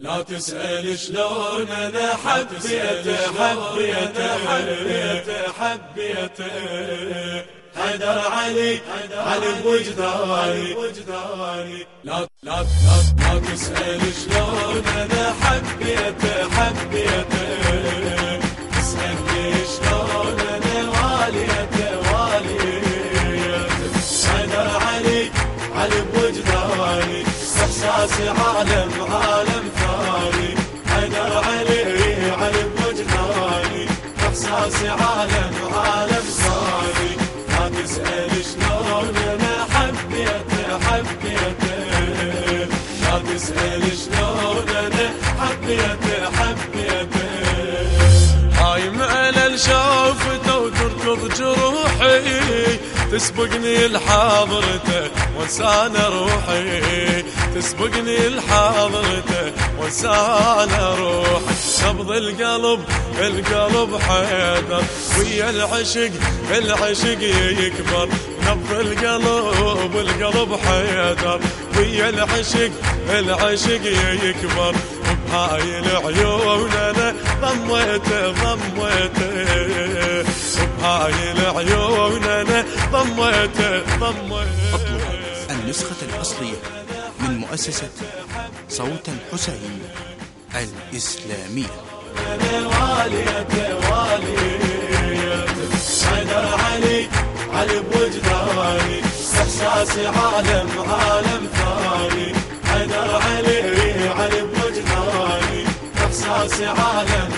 لا تسأل شلون أنا حبيته حبيته حبيته حبيته حيدر علي علي بوجداني لا لا لا لا تسأل شلون أنا حبيته حبيته تسألني شلون حيدر علي بوجداني عالم عالم عالم عالم تسأل شلون أنا تسأل شلون أنا وتركض جروحي تسبقني لحاضرته وانسان روحي. تسبقني لحاضرته وانسان روحي. نبض القلب القلب حيدر. ويا العشق العشق يكبر. نبض القلب القلب حيدر. ويا العشق العشق يكبر. بهاي العيون أنا ضميته ضميته بهاي العيون أنا ضميته اطلب النسخة الأصلية من مؤسسة صوت الحسين. الإسلامية علي بوجداني احساسي عالم عالم ثاني حيدر علي علي بوجداني احساسي عالم عالم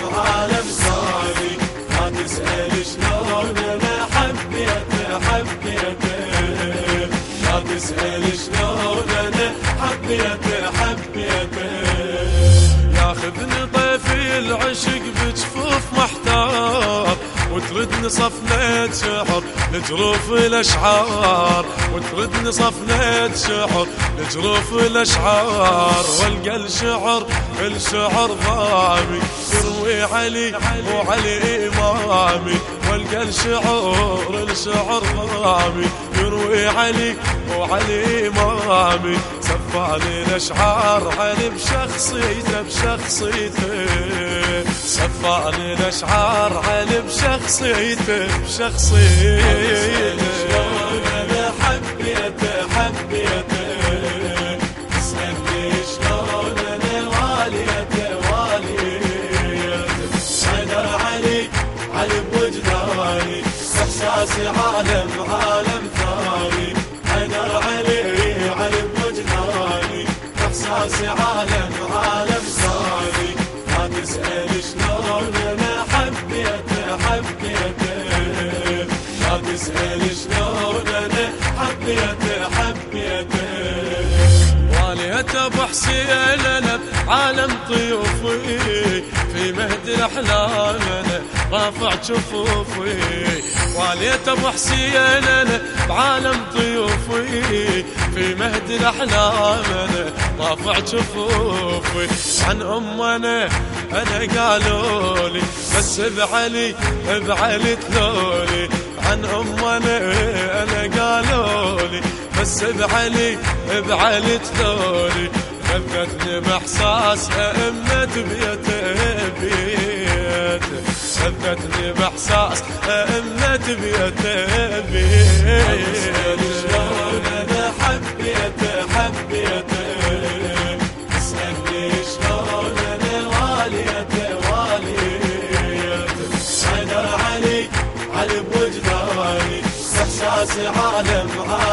وتردني صفنة شعر لجروف الأشعار وتردني صفنة شعر لجروف الأشعار. والقى الشعر الشعر ضامي يروي علي وعلي إمامي. والقى الشعر الشعر ضامي يروي علي وعلي إمامي. سفاني الاشعار علي بشخصيته بشخصيته سفاني الاشعار علي بشخصيته بشخصيته شلون أنا حبيته حبيته علي بوجداني احساسي عالم احساسي عالم عالم ثاني ما تسأل شلون أنا حبيته حبيته لا تسأل شلون أنا حبيته حبيته واليت ابو حسين أنا بعالم طيوفي في مهد الاحلام أنا رافع جفوفي. واليت أبو حسين أنا بعالم طيوفي في مهد الاحلام أنا رافع جفوفي. عن ام أنا أنا قالوا لي بس بعلي بعلي تلولي. عن ام أنا أنا قالوا لي بس بعلي بعلي تلولي. خذتني باحساس ائمة بيته بيته خذتني باحساس ائمة بيته حيدر علي بوجداني احساسي عالم عالم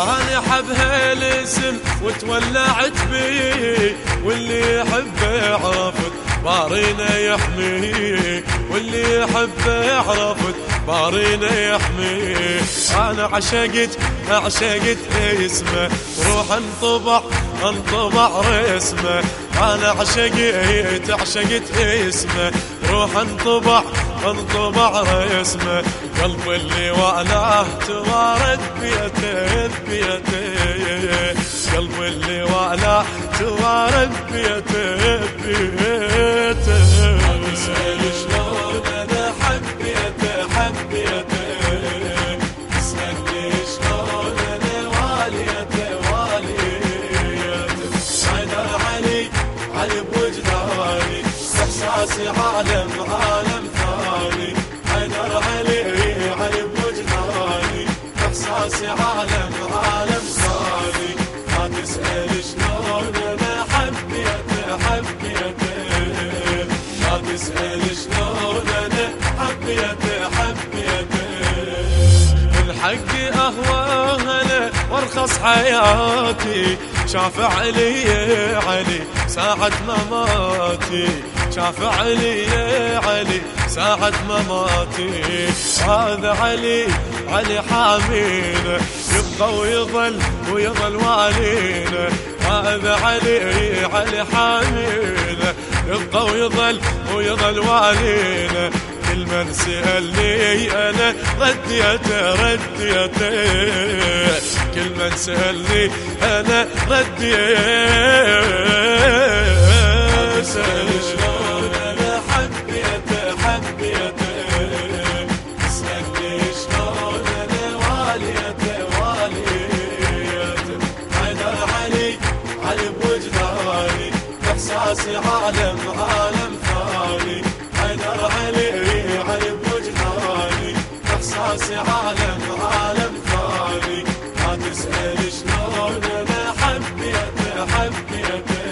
ولساني حب هالاسم وتولعت بيه واللي يحبه يعرف بارينا يحميه واللي يحبه يعرف بارينا يحميه أنا عشقت عشقت اسمه روح انطبع انطبع رسمه. أنا عشقت عشقت اسمه روح انطبع. انطبع رسمه قلب اللي والاه توارد بيته بيته قلب اللي والاه توارد بيته بيته شلون أنا علي بوجداني. احساسي عالم عالم ثاني أنا علي علي بوجداني احساسي عالم عالم ثاني ما تسأل شلون أنا حبيته حبيته ما تسأل شلون أنا حبيته حبيته الحق اهواها وأرخص حياتي. شاف علي علي ساعة مماتي. شاف علي علي ساعة مماتي. هذا علي علي حامينا يبقى ويظل ويظل والينا هذا علي علي حامينا يبقى ويظل ويظل والينا كل من سألني أنا رديته رديته كل من سألني أنا رديته عالم عالم ثاني أنا علي علي بوجداني احساسي عالم عالم ثاني ما تسأل شلون أنا حبيته حبيته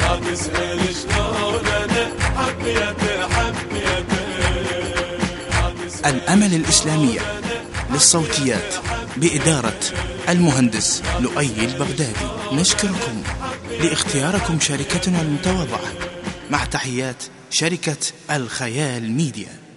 ما تسأل شلون أنا حبيته حبيته الأمل الإسلامية للصوتيات بإدارة المهندس لؤي البغدادي. نشكركم. لاختياركم شركتنا المتواضعة. مع تحيات شركة الخيال ميديا.